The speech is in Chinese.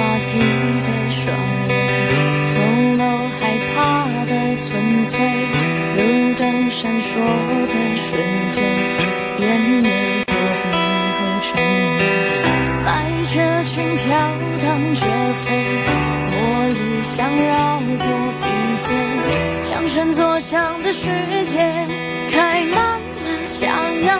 发髻的双眼，透露害怕的纯粹。路灯闪烁的瞬间，眼泪多变后成烟。百褶裙飘荡着飞，茉莉香绕过鼻尖，悄掌声作响的世界，开满了向阳